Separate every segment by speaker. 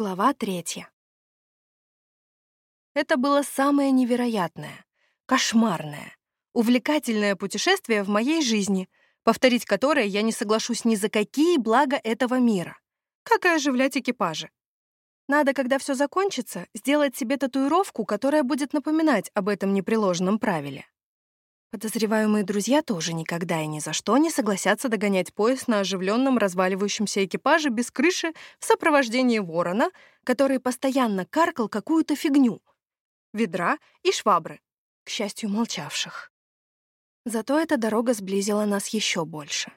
Speaker 1: Глава третья. Это было самое невероятное, кошмарное, увлекательное путешествие в моей жизни, повторить которое я не соглашусь ни за какие блага этого мира, как и оживлять экипажи. Надо, когда все закончится, сделать себе татуировку, которая будет напоминать об этом непреложном правиле. Подозреваю, мои друзья тоже никогда и ни за что не согласятся догонять поезд на оживленном разваливающемся экипаже без крыши в сопровождении ворона, который постоянно каркал какую-то фигню, ведра и швабры, к счастью, молчавших. Зато эта дорога сблизила нас еще больше.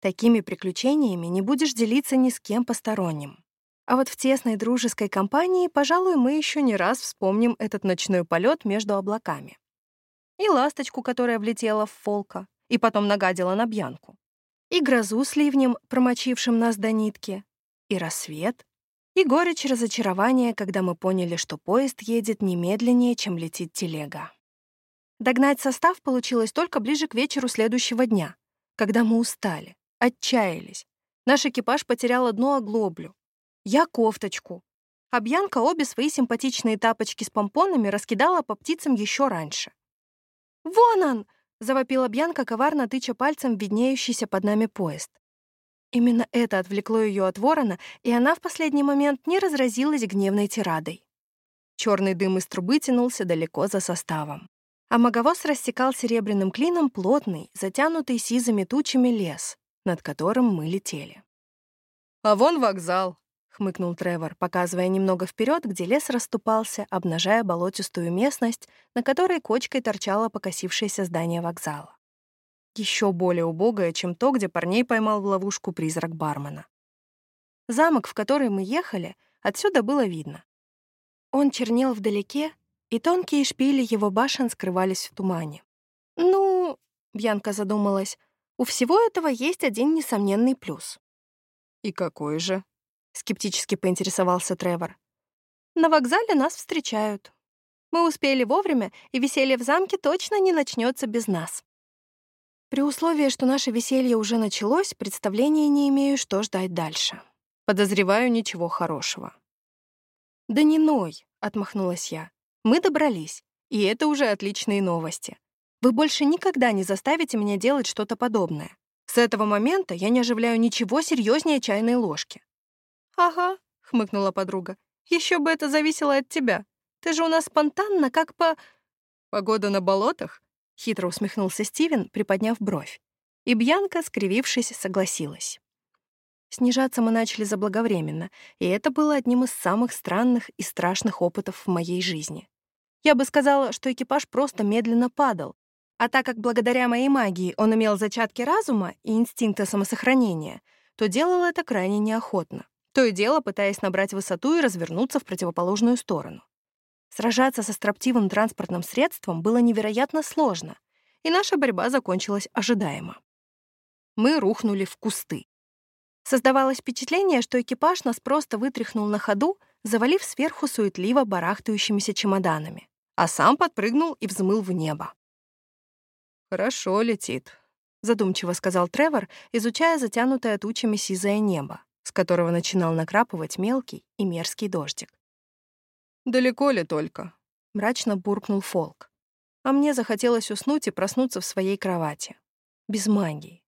Speaker 1: Такими приключениями не будешь делиться ни с кем посторонним. А вот в тесной дружеской компании, пожалуй, мы еще не раз вспомним этот ночной полет между облаками и ласточку, которая влетела в фолка и потом нагадила на Бьянку, и грозу с ливнем, промочившим нас до нитки, и рассвет, и горечь разочарования, когда мы поняли, что поезд едет немедленнее, чем летит телега. Догнать состав получилось только ближе к вечеру следующего дня, когда мы устали, отчаялись. Наш экипаж потерял одну оглоблю. Я кофточку. А Бьянка обе свои симпатичные тапочки с помпонами раскидала по птицам еще раньше. «Вон он!» — завопила Бьянка, коварно тыча пальцем виднеющийся под нами поезд. Именно это отвлекло ее от ворона, и она в последний момент не разразилась гневной тирадой. Черный дым из трубы тянулся далеко за составом. А маговоз рассекал серебряным клином плотный, затянутый сизыми тучами лес, над которым мы летели. «А вон вокзал», хмыкнул Тревор, показывая немного вперед, где лес расступался, обнажая болотистую местность, на которой кочкой торчало покосившееся здание вокзала. Еще более убогое, чем то, где парней поймал в ловушку призрак бармена. Замок, в который мы ехали, отсюда было видно. Он чернел вдалеке, и тонкие шпили его башен скрывались в тумане. «Ну...» — Бьянка задумалась. «У всего этого есть один несомненный плюс».
Speaker 2: «И какой же?»
Speaker 1: Скептически поинтересовался Тревор. На вокзале нас встречают. Мы успели вовремя, и веселье в замке точно не начнется без нас. При условии, что наше веселье уже началось, представления не имею, что ждать дальше. Подозреваю ничего хорошего. «Да не ной», — отмахнулась я. «Мы добрались, и это уже отличные новости. Вы больше никогда не заставите меня делать что-то подобное. С этого момента я не оживляю ничего серьезнее чайной ложки. «Ага», — хмыкнула подруга. Еще бы это зависело от тебя. Ты же у нас спонтанно, как по...»
Speaker 2: «Погода на болотах?»
Speaker 1: — хитро усмехнулся Стивен, приподняв бровь. И Бьянка, скривившись, согласилась. Снижаться мы начали заблаговременно, и это было одним из самых странных и страшных опытов в моей жизни. Я бы сказала, что экипаж просто медленно падал, а так как благодаря моей магии он имел зачатки разума и инстинкта самосохранения, то делал это крайне неохотно то и дело пытаясь набрать высоту и развернуться в противоположную сторону. Сражаться со строптивым транспортным средством было невероятно сложно, и наша борьба закончилась ожидаемо. Мы рухнули в кусты. Создавалось впечатление, что экипаж нас просто вытряхнул на ходу, завалив сверху суетливо барахтающимися чемоданами, а сам подпрыгнул и взмыл в небо.
Speaker 2: «Хорошо летит», — задумчиво сказал Тревор, изучая затянутое тучами сизое небо с которого начинал накрапывать мелкий и мерзкий дождик. «Далеко ли только?» — мрачно буркнул Фолк. А мне захотелось уснуть и проснуться в своей кровати. Без магии.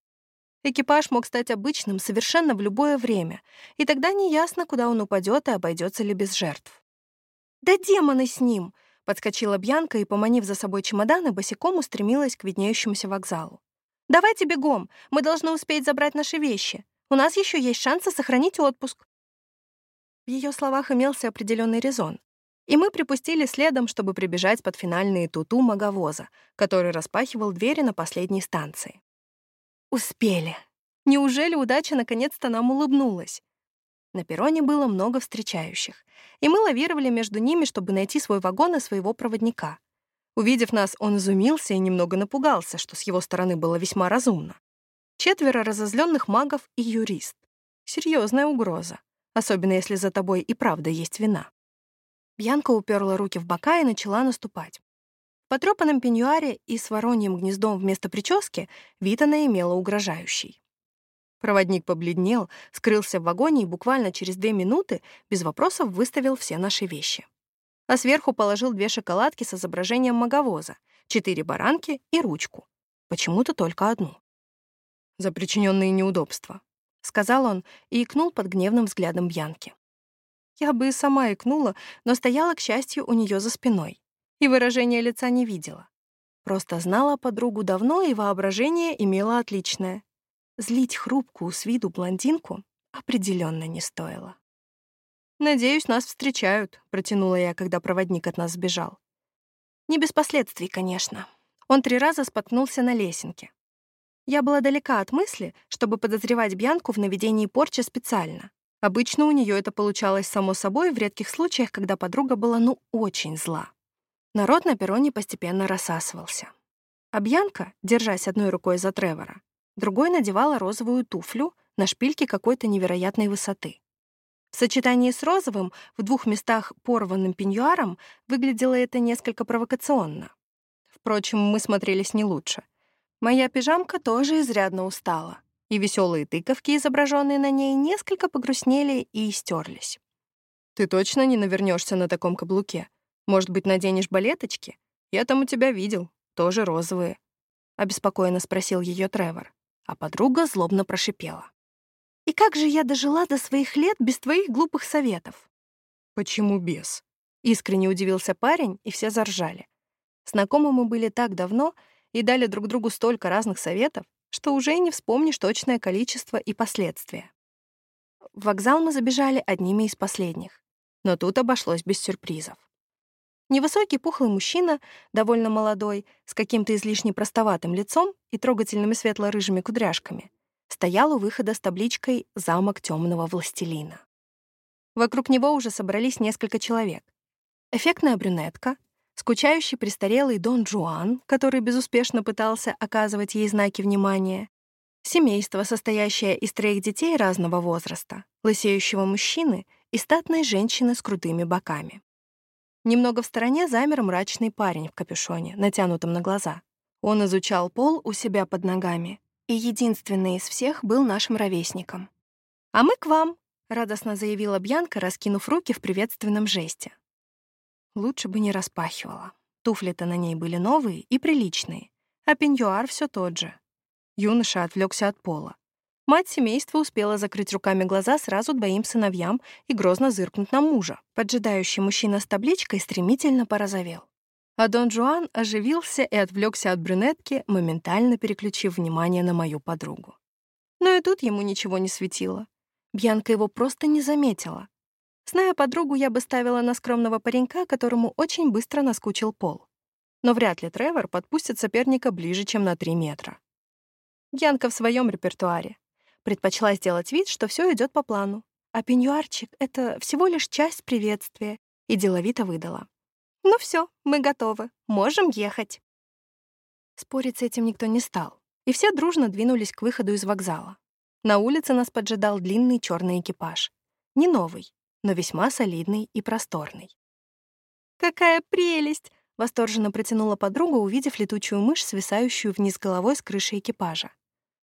Speaker 2: Экипаж мог стать обычным совершенно в любое время, и тогда неясно, куда он упадет и обойдется ли без жертв.
Speaker 1: «Да демоны с ним!» — подскочила Бьянка и, поманив за собой чемоданы, босиком устремилась к виднеющемуся вокзалу. «Давайте бегом! Мы должны успеть забрать наши вещи. У нас еще есть шансы сохранить отпуск». В ее словах имелся определенный резон, и мы припустили следом, чтобы прибежать под финальные туту маговоза, который распахивал двери на последней станции. Успели. Неужели удача наконец-то нам улыбнулась? На перроне было много встречающих, и мы лавировали между ними, чтобы найти свой вагон и своего проводника. Увидев нас, он изумился и немного напугался, что с его стороны было весьма разумно. Четверо разозленных магов и юрист. Серьезная угроза, особенно если за тобой и правда есть вина. Бьянка уперла руки в бока и начала наступать. В потрёпанном пеньюаре и с вороньим гнездом вместо прически вид она имела угрожающий. Проводник побледнел, скрылся в вагоне и буквально через две минуты без вопросов выставил все наши вещи. А сверху положил две шоколадки с изображением маговоза, четыре баранки и ручку. Почему-то только одну. «За причиненные неудобства», — сказал он и икнул под гневным взглядом Бьянки. Я бы и сама икнула, но стояла, к счастью, у нее за спиной. И выражения лица не видела. Просто знала подругу давно, и воображение имела отличное. Злить хрупкую с виду блондинку определенно не стоило. «Надеюсь, нас встречают», — протянула я, когда проводник от нас сбежал. Не без последствий, конечно. Он три раза споткнулся на лесенке. Я была далека от мысли, чтобы подозревать Бьянку в наведении порчи специально. Обычно у нее это получалось само собой в редких случаях, когда подруга была ну очень зла. Народ на перроне постепенно рассасывался. А Бьянка, держась одной рукой за Тревора, другой надевала розовую туфлю на шпильке какой-то невероятной высоты. В сочетании с розовым в двух местах порванным пеньюаром выглядело это несколько провокационно. Впрочем, мы смотрелись не лучше. Моя пижамка тоже изрядно устала и веселые тыковки, изображенные на ней, несколько погрустнели и истерлись. «Ты точно не навернешься на таком каблуке? Может быть, наденешь балеточки? Я там у тебя видел, тоже розовые», — обеспокоенно спросил ее Тревор, а подруга злобно прошипела. «И как же я дожила до своих лет без твоих глупых советов?» «Почему без?» — искренне удивился парень, и все заржали. Знакомы мы были так давно и дали друг другу столько разных советов, что уже и не вспомнишь точное количество и последствия. В вокзал мы забежали одними из последних, но тут обошлось без сюрпризов. Невысокий пухлый мужчина, довольно молодой, с каким-то излишне простоватым лицом и трогательными светло-рыжими кудряшками, стоял у выхода с табличкой «Замок темного властелина». Вокруг него уже собрались несколько человек. Эффектная брюнетка, скучающий престарелый Дон Жуан, который безуспешно пытался оказывать ей знаки внимания, семейство, состоящее из троих детей разного возраста, лысеющего мужчины и статной женщины с крутыми боками. Немного в стороне замер мрачный парень в капюшоне, натянутом на глаза. Он изучал пол у себя под ногами, и единственный из всех был нашим ровесником. «А мы к вам», — радостно заявила Бьянка, раскинув руки в приветственном жесте. Лучше бы не распахивала. Туфли-то на ней были новые и приличные, а пеньюар все тот же. Юноша отвлекся от пола. Мать семейства успела закрыть руками глаза сразу двоим сыновьям и грозно зыркнуть на мужа. Поджидающий мужчина с табличкой стремительно порозовел. А Дон Жуан оживился и отвлекся от брюнетки, моментально переключив внимание на мою подругу. Но и тут ему ничего не светило. Бьянка его просто не заметила, Зная подругу, я бы ставила на скромного паренька, которому очень быстро наскучил пол. Но вряд ли Тревор подпустит соперника ближе, чем на три метра. Янка в своем репертуаре. Предпочла сделать вид, что все идет по плану. А пеньюарчик — это всего лишь часть приветствия, и деловито выдала. «Ну все, мы готовы, можем ехать». Спорить с этим никто не стал, и все дружно двинулись к выходу из вокзала. На улице нас поджидал длинный черный экипаж. Не новый, но весьма солидный и просторный. «Какая прелесть!» — восторженно протянула подруга, увидев летучую мышь, свисающую вниз головой с крыши экипажа.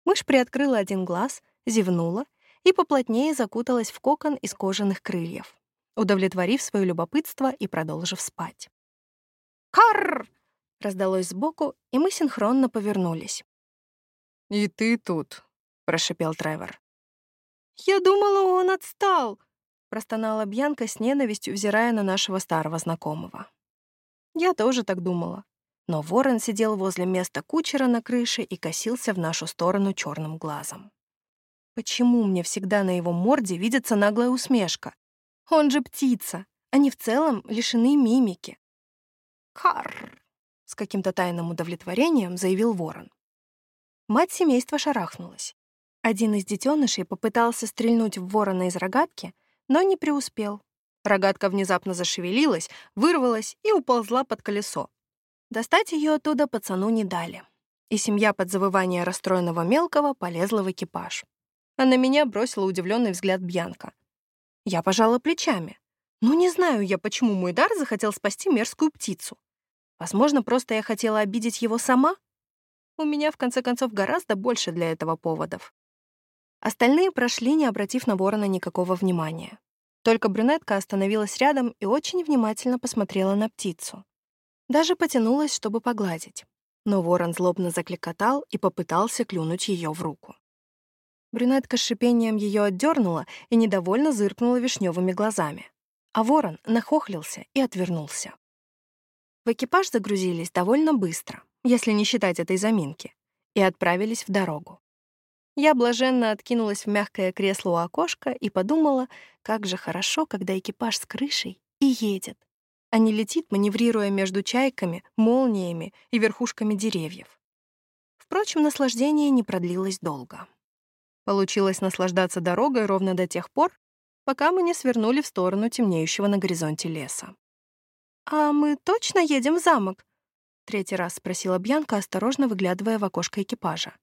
Speaker 1: Мышь приоткрыла один глаз, зевнула и поплотнее закуталась в кокон из кожаных крыльев, удовлетворив свое любопытство и продолжив спать. «Карр!» — раздалось сбоку, и мы синхронно повернулись.
Speaker 2: «И ты тут», — прошипел Тревор.
Speaker 1: «Я думала, он отстал», простонала Бьянка с ненавистью, взирая на нашего старого знакомого. Я тоже так думала. Но ворон сидел возле места кучера на крыше и косился в нашу сторону черным глазом. Почему мне всегда на его морде видится наглая усмешка? Он же птица, они в целом лишены мимики. «Карр!» — с каким-то тайным удовлетворением заявил ворон. Мать семейства шарахнулась. Один из детенышей попытался стрельнуть в ворона из рогатки, но не преуспел. Рогатка внезапно зашевелилась, вырвалась и уползла под колесо. Достать ее оттуда пацану не дали. И семья под завывание расстроенного мелкого полезла в экипаж. А на меня бросила удивленный взгляд Бьянка. Я пожала плечами. Ну, не знаю я, почему мой дар захотел спасти мерзкую птицу. Возможно, просто я хотела обидеть его сама? У меня, в конце концов, гораздо больше для этого поводов. Остальные прошли, не обратив на ворона никакого внимания. Только брюнетка остановилась рядом и очень внимательно посмотрела на птицу. Даже потянулась, чтобы погладить. Но ворон злобно закликотал и попытался клюнуть ее в руку. Брюнетка с шипением ее отдернула и недовольно зыркнула вишневыми глазами. А ворон нахохлился и отвернулся. В экипаж загрузились довольно быстро, если не считать этой заминки, и отправились в дорогу. Я блаженно откинулась в мягкое кресло у окошка и подумала, как же хорошо, когда экипаж с крышей и едет, а не летит, маневрируя между чайками, молниями и верхушками деревьев. Впрочем, наслаждение не продлилось долго. Получилось наслаждаться дорогой ровно до тех пор, пока мы не свернули в сторону темнеющего на горизонте леса. «А мы точно едем в замок?» — третий раз спросила Бьянка, осторожно выглядывая в окошко экипажа.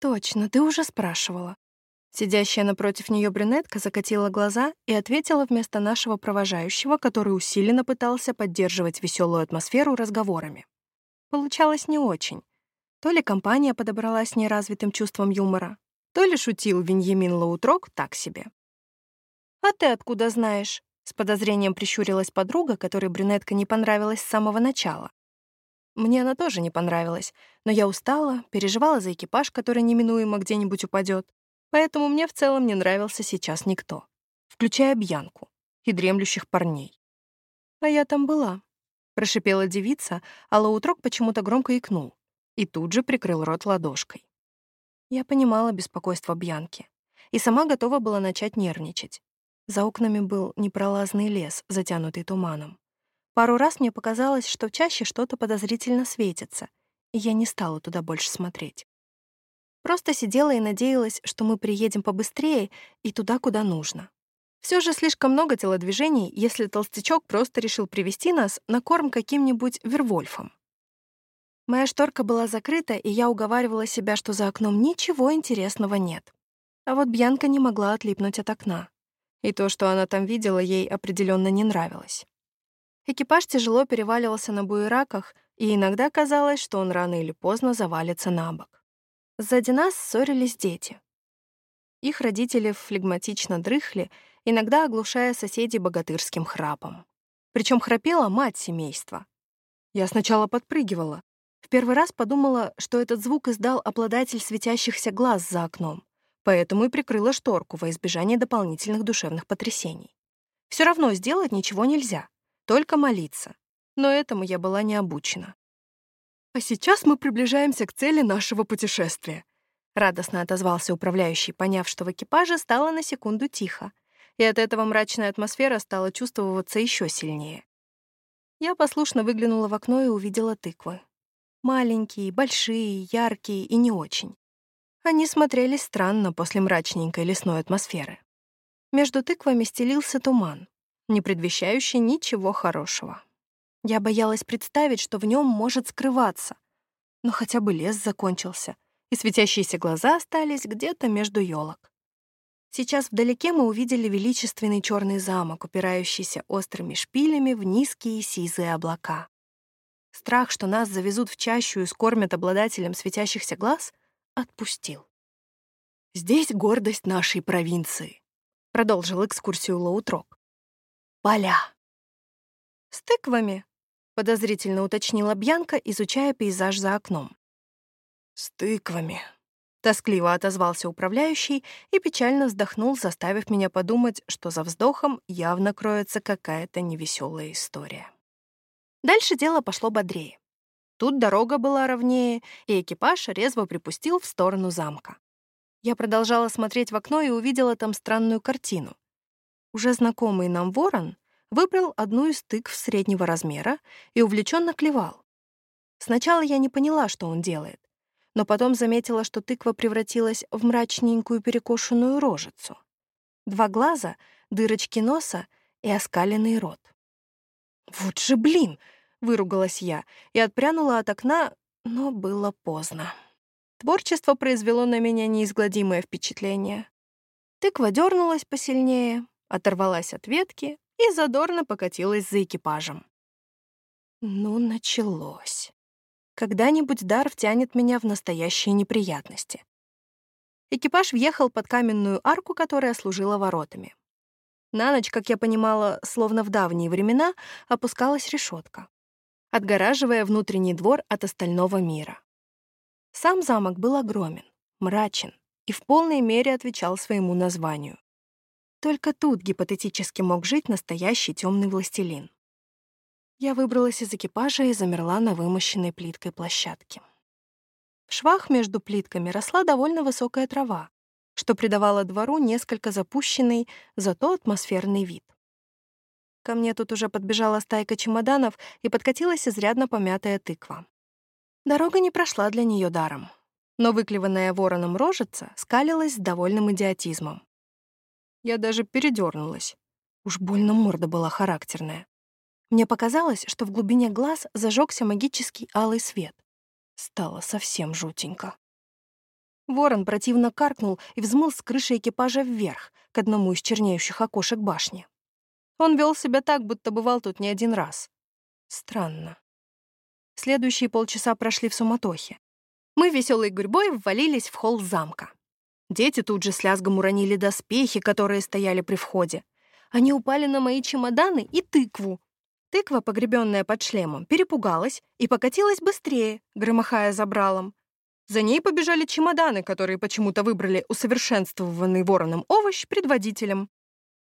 Speaker 1: «Точно, ты уже спрашивала». Сидящая напротив нее брюнетка закатила глаза и ответила вместо нашего провожающего, который усиленно пытался поддерживать веселую атмосферу разговорами. Получалось не очень. То ли компания подобралась с неразвитым чувством юмора, то ли шутил Виньямин Лаутрок так себе. «А ты откуда знаешь?» — с подозрением прищурилась подруга, которой брюнетка не понравилась с самого начала. Мне она тоже не понравилась, но я устала, переживала за экипаж, который неминуемо где-нибудь упадет, поэтому мне в целом не нравился сейчас никто, включая Бьянку и дремлющих парней. «А я там была», — прошипела девица, а Лаутрок почему-то громко икнул и тут же прикрыл рот ладошкой. Я понимала беспокойство Бьянки и сама готова была начать нервничать. За окнами был непролазный лес, затянутый туманом. Пару раз мне показалось, что чаще что-то подозрительно светится, и я не стала туда больше смотреть. Просто сидела и надеялась, что мы приедем побыстрее и туда, куда нужно. Все же слишком много телодвижений, если толстячок просто решил привести нас на корм каким-нибудь вервольфом. Моя шторка была закрыта, и я уговаривала себя, что за окном ничего интересного нет. А вот Бьянка не могла отлипнуть от окна. И то, что она там видела, ей определенно не нравилось. Экипаж тяжело переваливался на буераках, и иногда казалось, что он рано или поздно завалится на бок. Сзади нас ссорились дети. Их родители флегматично дрыхли, иногда оглушая соседей богатырским храпом. Причем храпела мать семейства. Я сначала подпрыгивала. В первый раз подумала, что этот звук издал обладатель светящихся глаз за окном, поэтому и прикрыла шторку во избежание дополнительных душевных потрясений. Все равно сделать ничего нельзя только молиться. Но этому я была не обучена. «А сейчас мы приближаемся к цели нашего путешествия», — радостно отозвался управляющий, поняв, что в экипаже стало на секунду тихо, и от этого мрачная атмосфера стала чувствоваться еще сильнее. Я послушно выглянула в окно и увидела тыквы. Маленькие, большие, яркие и не очень. Они смотрелись странно после мрачненькой лесной атмосферы. Между тыквами стелился туман, не предвещающий ничего хорошего. Я боялась представить, что в нем может скрываться. Но хотя бы лес закончился, и светящиеся глаза остались где-то между елок. Сейчас вдалеке мы увидели величественный черный замок, упирающийся острыми шпилями в низкие сизые облака. Страх, что нас завезут в чащу и скормят обладателем светящихся глаз, отпустил. «Здесь гордость нашей провинции», — продолжил экскурсию Лоутрок поля. «С тыквами», — подозрительно уточнила Бьянка, изучая пейзаж за окном. «С тыквами», — тоскливо отозвался управляющий и печально вздохнул, заставив меня подумать, что за вздохом явно кроется какая-то невеселая история. Дальше дело пошло бодрее. Тут дорога была ровнее, и экипаж резво припустил в сторону замка. Я продолжала смотреть в окно и увидела там странную картину — уже знакомый нам ворон выбрал одну из тыкв среднего размера и увлеченно клевал. Сначала я не поняла, что он делает, но потом заметила, что тыква превратилась в мрачненькую перекошенную рожицу. Два глаза, дырочки носа и оскаленный рот. «Вот же блин!» — выругалась я и отпрянула от окна, но было поздно. Творчество произвело на меня неизгладимое впечатление. Тыква дернулась посильнее, оторвалась от ветки и задорно покатилась за экипажем. Ну, началось. Когда-нибудь дар втянет меня в настоящие неприятности. Экипаж въехал под каменную арку, которая служила воротами. На ночь, как я понимала, словно в давние времена, опускалась решетка, отгораживая внутренний двор от остального мира. Сам замок был огромен, мрачен и в полной мере отвечал своему названию. Только тут гипотетически мог жить настоящий темный властелин. Я выбралась из экипажа и замерла на вымощенной плиткой площадке. В швах между плитками росла довольно высокая трава, что придавало двору несколько запущенный, зато атмосферный вид. Ко мне тут уже подбежала стайка чемоданов и подкатилась изрядно помятая тыква. Дорога не прошла для нее даром, но выклеванная вороном рожица скалилась с довольным идиотизмом. Я даже передернулась. Уж больно морда была характерная. Мне показалось, что в глубине глаз зажегся магический алый свет. Стало совсем жутенько. Ворон противно каркнул и взмыл с крыши экипажа вверх, к одному из чернеющих окошек башни. Он вел себя так, будто бывал тут не один раз. Странно. Следующие полчаса прошли в суматохе. Мы веселой гурьбой ввалились в холл замка. Дети тут же с лязгом уронили доспехи, которые стояли при входе. Они упали на мои чемоданы и тыкву, Тыква, погребенная под шлемом, перепугалась и покатилась быстрее, громыхая забралом. За ней побежали чемоданы, которые почему-то выбрали усовершенствованный вороном овощ предводителем.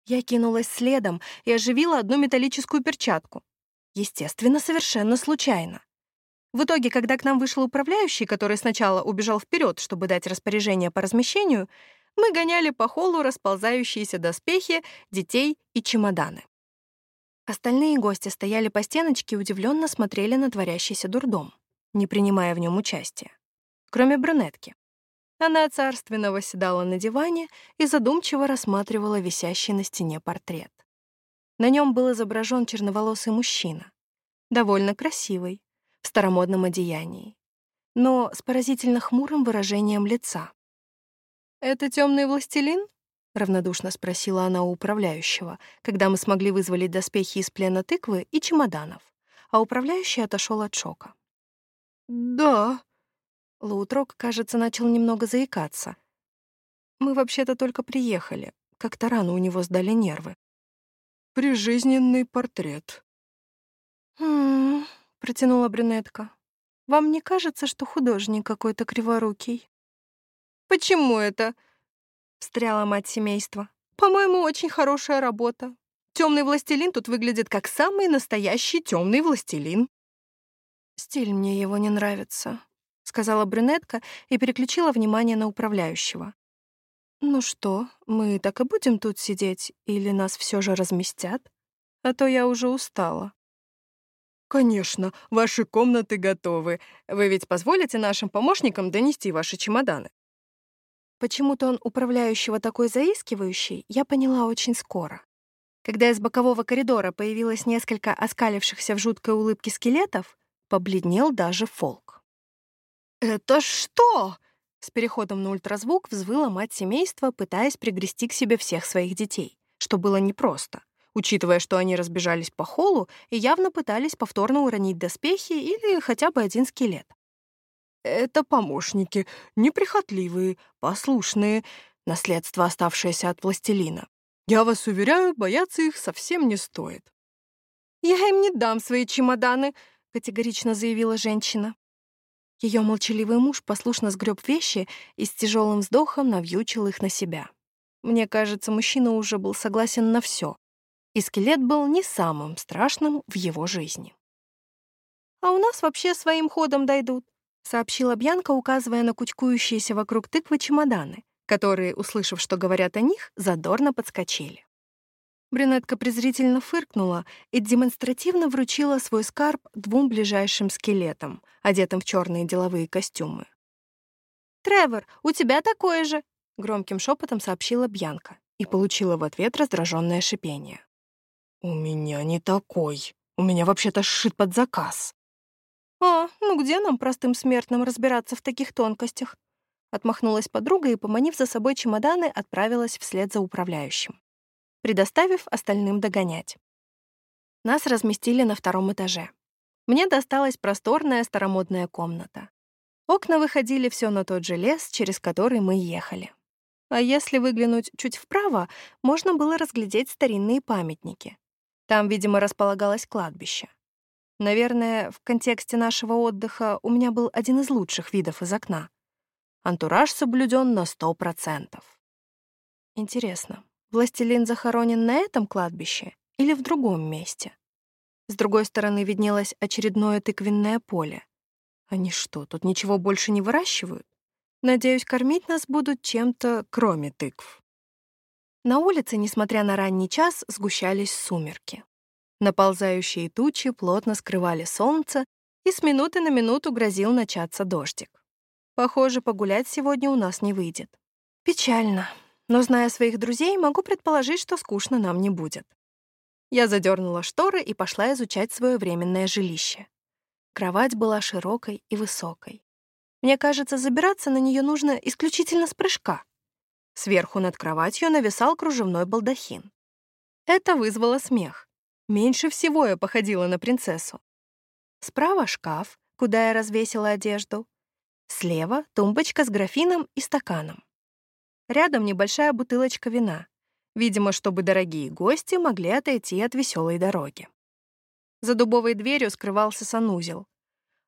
Speaker 1: Я кинулась следом и оживила одну металлическую перчатку. Естественно, совершенно случайно. В итоге, когда к нам вышел управляющий, который сначала убежал вперед, чтобы дать распоряжение по размещению, мы гоняли по холлу расползающиеся доспехи, детей и чемоданы. Остальные гости стояли по стеночке и удивленно смотрели на творящийся дурдом, не принимая в нем участия. Кроме брюнетки. Она царственно восседала на диване и задумчиво рассматривала висящий на стене портрет. На нем был изображен черноволосый мужчина, довольно красивый, в старомодном одеянии, но с поразительно хмурым выражением лица. «Это темный властелин?» — равнодушно спросила она у управляющего, когда мы смогли вызволить доспехи из плена тыквы и чемоданов, а управляющий отошел от шока.
Speaker 2: «Да».
Speaker 1: Лаутрок, кажется, начал немного заикаться. «Мы вообще-то только приехали. Как-то рано у него сдали нервы».
Speaker 2: «Прижизненный портрет».
Speaker 1: «Хм...» — протянула брюнетка. «Вам не кажется, что художник какой-то криворукий?»
Speaker 2: «Почему это?» — встряла мать семейства. «По-моему, очень хорошая работа. Темный властелин тут выглядит как самый настоящий темный властелин».
Speaker 1: «Стиль мне его не нравится», — сказала брюнетка и переключила внимание на управляющего. «Ну что, мы так и будем тут сидеть, или нас все же разместят? А то я уже устала».
Speaker 2: «Конечно, ваши комнаты готовы. Вы ведь позволите нашим помощникам донести ваши чемоданы?»
Speaker 1: Почему-то он управляющего такой заискивающий, я поняла очень скоро. Когда из бокового коридора появилось несколько оскалившихся в жуткой улыбке скелетов, побледнел даже фолк.
Speaker 2: «Это что?»
Speaker 1: С переходом на ультразвук взвыла мать семейства, пытаясь пригрести к себе всех своих детей, что было непросто, учитывая, что они разбежались по холлу и явно пытались повторно уронить доспехи или хотя бы один скелет.
Speaker 2: Это помощники, неприхотливые, послушные, наследство, оставшееся от властелина. Я вас уверяю, бояться их совсем не стоит.
Speaker 1: «Я им не дам свои чемоданы», — категорично заявила женщина. Ее молчаливый муж послушно сгреб вещи и с тяжелым вздохом навьючил их на себя. Мне кажется, мужчина уже был согласен на все, и скелет был не самым страшным в его жизни. «А у нас вообще своим ходом дойдут сообщила Бьянка, указывая на кучкующиеся вокруг тыквы чемоданы, которые, услышав, что говорят о них, задорно подскочили. Брюнетка презрительно фыркнула и демонстративно вручила свой скарб двум ближайшим скелетам, одетым в черные деловые костюмы. «Тревор, у тебя такое же!» — громким шепотом сообщила Бьянка и получила в ответ раздраженное шипение.
Speaker 2: «У меня не такой. У меня вообще-то сшит под заказ».
Speaker 1: «А, ну где нам, простым смертным, разбираться в таких тонкостях?» Отмахнулась подруга и, поманив за собой чемоданы, отправилась вслед за управляющим, предоставив остальным догонять. Нас разместили на втором этаже. Мне досталась просторная старомодная комната. Окна выходили все на тот же лес, через который мы ехали. А если выглянуть чуть вправо, можно было разглядеть старинные памятники. Там, видимо, располагалось кладбище. Наверное, в контексте нашего отдыха у меня был один из лучших видов из окна. Антураж соблюден на сто процентов. Интересно, властелин захоронен на этом кладбище или в другом месте? С другой стороны виднелось очередное тыквенное поле. Они что, тут ничего больше не выращивают? Надеюсь, кормить нас будут чем-то, кроме тыкв. На улице, несмотря на ранний час, сгущались сумерки. Наползающие тучи плотно скрывали солнце, и с минуты на минуту грозил начаться дождик. Похоже, погулять сегодня у нас не выйдет. Печально, но, зная своих друзей, могу предположить, что скучно нам не будет. Я задернула шторы и пошла изучать свое временное жилище. Кровать была широкой и высокой. Мне кажется, забираться на нее нужно исключительно с прыжка. Сверху над кроватью нависал кружевной балдахин. Это вызвало смех. Меньше всего я походила на принцессу. Справа шкаф, куда я развесила одежду. Слева тумбочка с графином и стаканом. Рядом небольшая бутылочка вина видимо, чтобы дорогие гости могли отойти от веселой дороги. За дубовой дверью скрывался санузел.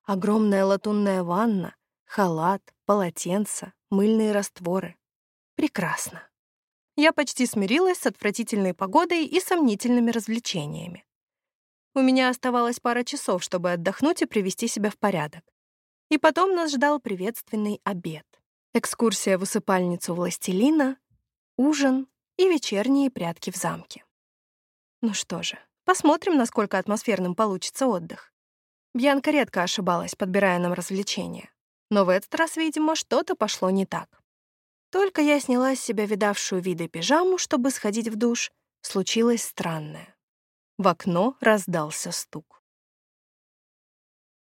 Speaker 1: Огромная латунная ванна, халат, полотенце, мыльные растворы. Прекрасно. Я почти смирилась с отвратительной погодой и сомнительными развлечениями. У меня оставалось пара часов, чтобы отдохнуть и привести себя в порядок. И потом нас ждал приветственный обед. Экскурсия в усыпальницу властелина, ужин и вечерние прятки в замке. Ну что же, посмотрим, насколько атмосферным получится отдых. Бьянка редко ошибалась, подбирая нам развлечения. Но в этот раз, видимо, что-то пошло не так. Только я сняла с себя видавшую виды пижаму, чтобы сходить в душ, случилось странное. В окно раздался стук.